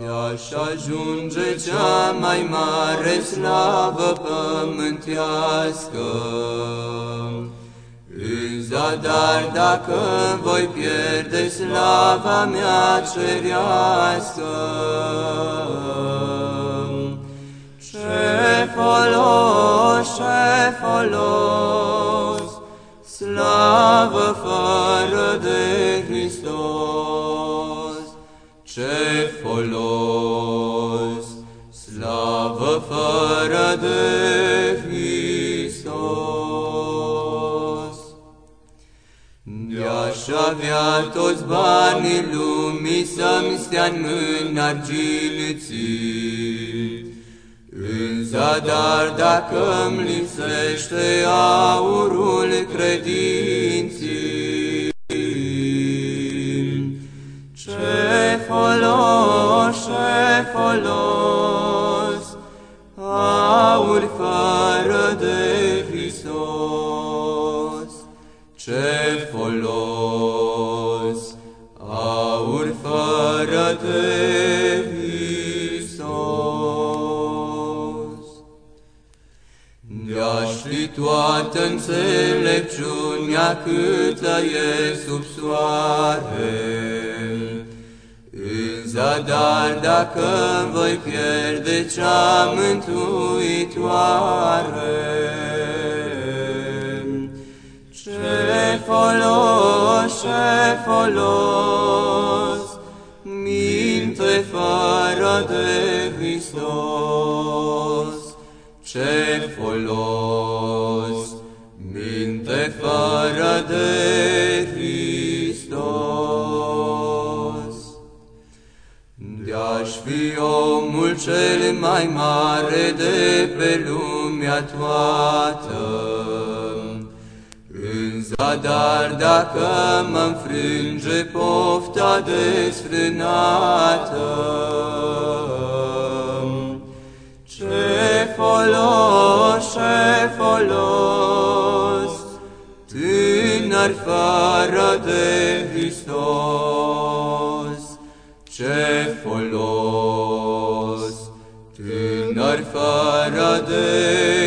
De-aș ajunge cea mai mare slavă pământească, în zadar dacă voi pierde slava mea cerească. Ce folos, ce folos, slavă fără de Hristos, ce folos, slavă fără de Hristos. De-aș avea toți banii lumii să-mi stea în mâini argiliții, în zadar dacă-mi lipsește aurul credinții, ce folos, aur fără de Hristos. De-aș fi toată înțelepciunea câtă e sub soare, în zadar dacă voi pierde cea mântuitoare. Ce folos, ce folos, minte fără de Hristos, ce folos, minte fără de Hristos. De-aș fi omul cel mai mare de pe lumea toată, în zadar dacă mă înfrânge pofta desfrânată, ce folos, ce folos, tânăr fără de Hristos, ce folos, tânăr fără de Hristos.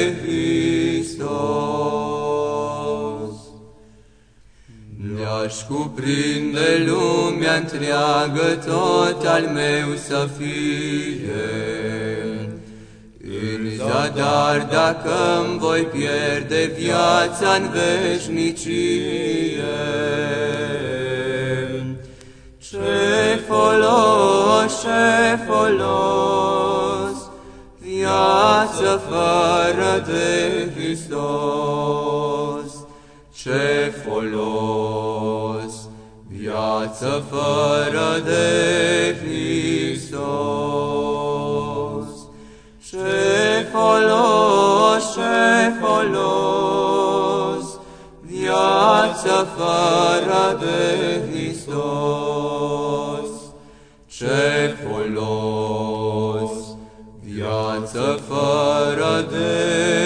Mi-aș cuprinde lumea întreagă, tot al meu să fie. În zadar dacă îmi voi pierde viața în veșnicie. Ce folos, ce folos, viață fără de Hristos. Ce folos, Viața fără de Hristos, ce folos, ce folos, viața fără de Hristos, ce folos, viața fără de Hristos.